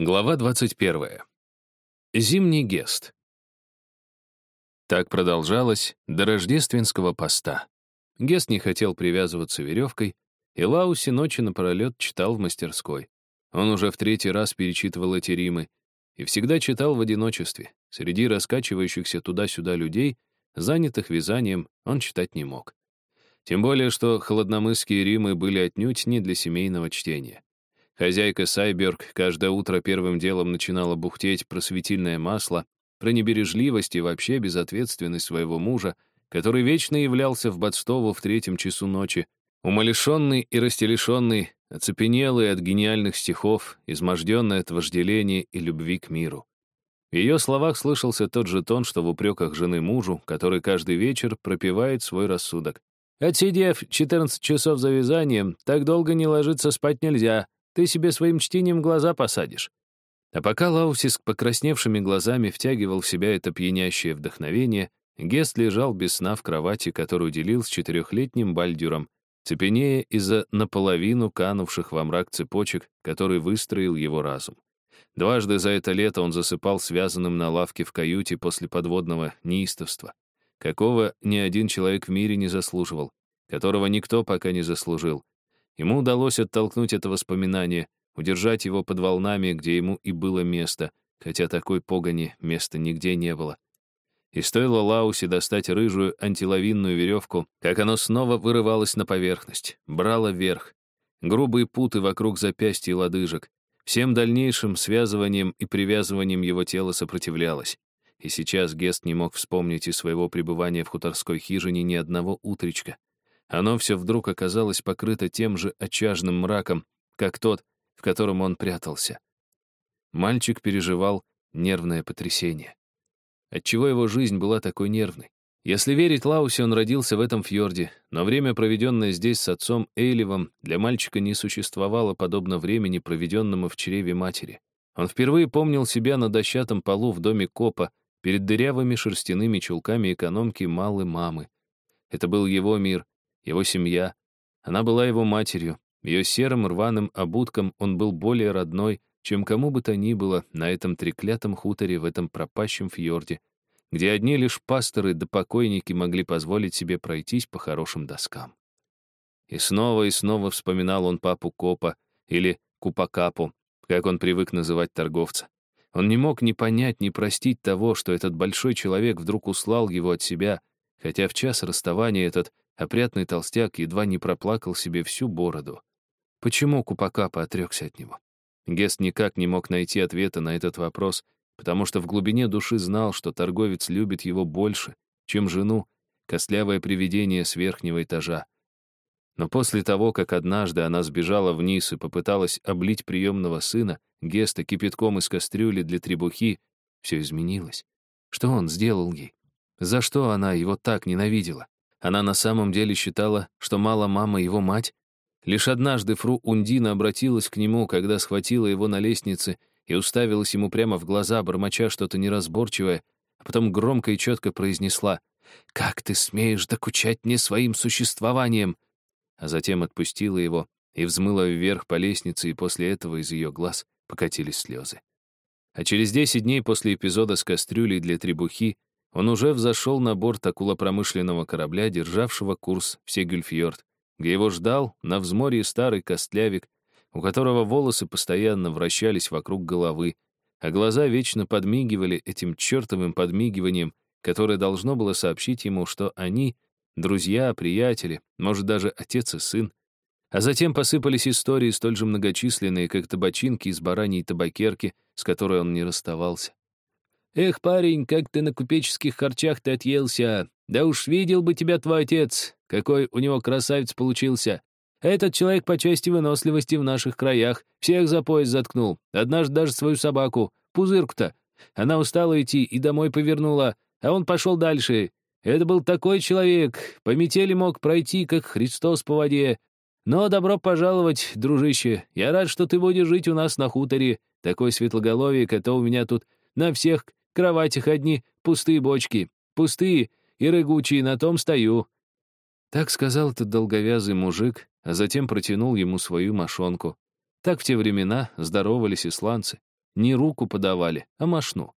Глава 21. Зимний гест. Так продолжалось до рождественского поста. Гест не хотел привязываться веревкой, и Лауси ночи напролет читал в мастерской. Он уже в третий раз перечитывал эти римы и всегда читал в одиночестве. Среди раскачивающихся туда-сюда людей, занятых вязанием, он читать не мог. Тем более, что холодномысские римы были отнюдь не для семейного чтения. Хозяйка Сайберг каждое утро первым делом начинала бухтеть про светильное масло, про небережливость и вообще безответственность своего мужа, который вечно являлся в Бадстову в третьем часу ночи, умалишенный и растелешенный, оцепенелый от гениальных стихов, изможденный от вожделения и любви к миру. В ее словах слышался тот же тон, что в упреках жены мужу, который каждый вечер пропивает свой рассудок. «Отсидев 14 часов за вязанием, так долго не ложиться спать нельзя. Ты себе своим чтением глаза посадишь. А пока Лаусис покрасневшими глазами втягивал в себя это пьянящее вдохновение, Гест лежал без сна в кровати, которую делил с четырехлетним бальдюром, цепенея из-за наполовину канувших во мрак цепочек, который выстроил его разум. Дважды за это лето он засыпал связанным на лавке в каюте после подводного неистовства, какого ни один человек в мире не заслуживал, которого никто пока не заслужил, Ему удалось оттолкнуть это воспоминание, удержать его под волнами, где ему и было место, хотя такой погони места нигде не было. И стоило Лаусе достать рыжую антилавинную веревку, как оно снова вырывалось на поверхность, брало вверх. Грубые путы вокруг запястья и лодыжек. Всем дальнейшим связыванием и привязыванием его тела сопротивлялось. И сейчас Гест не мог вспомнить из своего пребывания в хуторской хижине ни одного утречка. Оно все вдруг оказалось покрыто тем же очажным мраком, как тот, в котором он прятался. Мальчик переживал нервное потрясение. Отчего его жизнь была такой нервной? Если верить Лаусе, он родился в этом фьорде, но время, проведенное здесь с отцом Эйлевом, для мальчика не существовало подобно времени, проведенному в чреве матери. Он впервые помнил себя на дощатом полу в доме Копа, перед дырявыми шерстяными чулками экономки Малы мамы. Это был его мир, его семья. Она была его матерью. Ее серым рваным обутком он был более родной, чем кому бы то ни было на этом треклятом хуторе в этом пропащем фьорде, где одни лишь пасторы да покойники могли позволить себе пройтись по хорошим доскам. И снова и снова вспоминал он папу Копа или Купакапу, как он привык называть торговца. Он не мог ни понять, ни простить того, что этот большой человек вдруг услал его от себя, хотя в час расставания этот Опрятный толстяк едва не проплакал себе всю бороду. Почему Купакапа отрекся от него? Гест никак не мог найти ответа на этот вопрос, потому что в глубине души знал, что торговец любит его больше, чем жену, костлявое привидение с верхнего этажа. Но после того, как однажды она сбежала вниз и попыталась облить приемного сына, Геста кипятком из кастрюли для требухи, все изменилось. Что он сделал ей? За что она его так ненавидела? Она на самом деле считала, что мало мама его мать. Лишь однажды фру Ундина обратилась к нему, когда схватила его на лестнице и уставилась ему прямо в глаза, бормоча что-то неразборчивое, а потом громко и четко произнесла «Как ты смеешь докучать мне своим существованием?» А затем отпустила его и взмыла вверх по лестнице, и после этого из ее глаз покатились слезы. А через десять дней после эпизода с кастрюлей для требухи он уже взошел на борт акулопромышленного корабля, державшего курс в Сегюльфьорд, где его ждал на взморье старый костлявик, у которого волосы постоянно вращались вокруг головы, а глаза вечно подмигивали этим чертовым подмигиванием, которое должно было сообщить ему, что они — друзья, приятели, может, даже отец и сын. А затем посыпались истории столь же многочисленные, как табачинки из бараньей табакерки, с которой он не расставался. «Эх, парень, как ты на купеческих харчах-то отъелся! Да уж видел бы тебя твой отец, какой у него красавец получился! Этот человек по части выносливости в наших краях всех за пояс заткнул, однажды даже свою собаку, пузырку-то. Она устала идти и домой повернула, а он пошел дальше. Это был такой человек, по метели мог пройти, как Христос по воде. Но добро пожаловать, дружище, я рад, что ты будешь жить у нас на хуторе. Такой светлоголовие, это у меня тут на всех кроватях одни пустые бочки, пустые и рыгучие, на том стою». Так сказал этот долговязый мужик, а затем протянул ему свою мошонку. Так в те времена здоровались исландцы. не руку подавали, а мошну.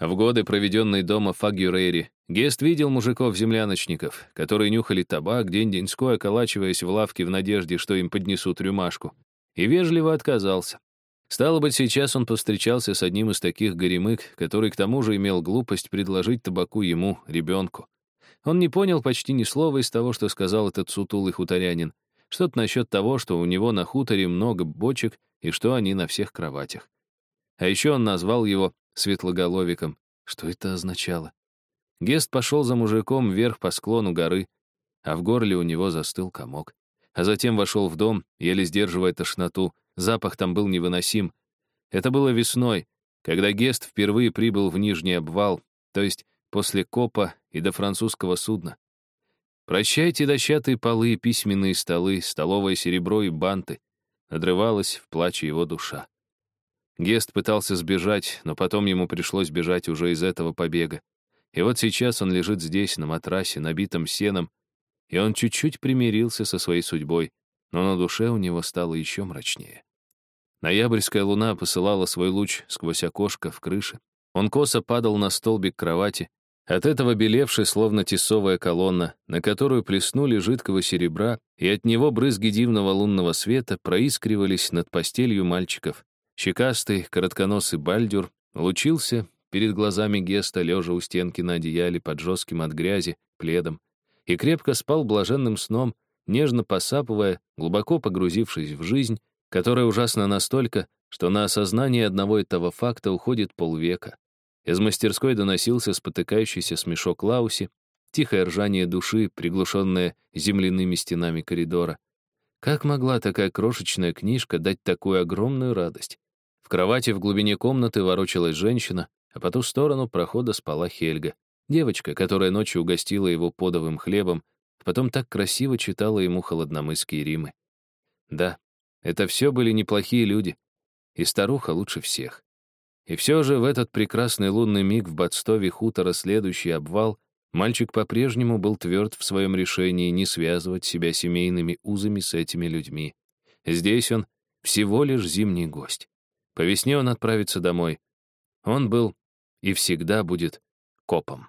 В годы, проведенные дома в Фагюрейре, Гест видел мужиков-земляночников, которые нюхали табак, день-деньской околачиваясь в лавке в надежде, что им поднесут рюмашку, и вежливо отказался. Стало быть, сейчас он повстречался с одним из таких горемык, который к тому же имел глупость предложить табаку ему, ребенку. Он не понял почти ни слова из того, что сказал этот сутулый хуторянин. Что-то насчет того, что у него на хуторе много бочек и что они на всех кроватях. А еще он назвал его светлоголовиком. Что это означало? Гест пошел за мужиком вверх по склону горы, а в горле у него застыл комок. А затем вошел в дом, еле сдерживая тошноту. Запах там был невыносим. Это было весной, когда Гест впервые прибыл в Нижний обвал, то есть после копа и до французского судна. Прощайте дощатые полы, письменные столы, столовое серебро и банты. Надрывалась в плаче его душа. Гест пытался сбежать, но потом ему пришлось бежать уже из этого побега. И вот сейчас он лежит здесь, на матрасе, набитом сеном, и он чуть-чуть примирился со своей судьбой, но на душе у него стало еще мрачнее. Ноябрьская луна посылала свой луч сквозь окошко в крыше. Он косо падал на столбик кровати, от этого белевший, словно тесовая колонна, на которую плеснули жидкого серебра, и от него брызги дивного лунного света проискривались над постелью мальчиков, Щекастый, коротконосый бальдюр лучился перед глазами Геста, лежа у стенки на одеяле под жестким от грязи пледом, и крепко спал блаженным сном, нежно посапывая, глубоко погрузившись в жизнь, которая ужасна настолько, что на осознание одного этого факта уходит полвека. Из мастерской доносился спотыкающийся смешок Лауси, тихое ржание души, приглушенное земляными стенами коридора. Как могла такая крошечная книжка дать такую огромную радость? В кровати в глубине комнаты ворочалась женщина, а по ту сторону прохода спала Хельга, девочка, которая ночью угостила его подовым хлебом, а потом так красиво читала ему холодномысские римы. Да, это все были неплохие люди, и старуха лучше всех. И все же в этот прекрасный лунный миг в Бадстове хутора следующий обвал мальчик по-прежнему был тверд в своем решении не связывать себя семейными узами с этими людьми. Здесь он всего лишь зимний гость. По весне он отправится домой. Он был и всегда будет копом.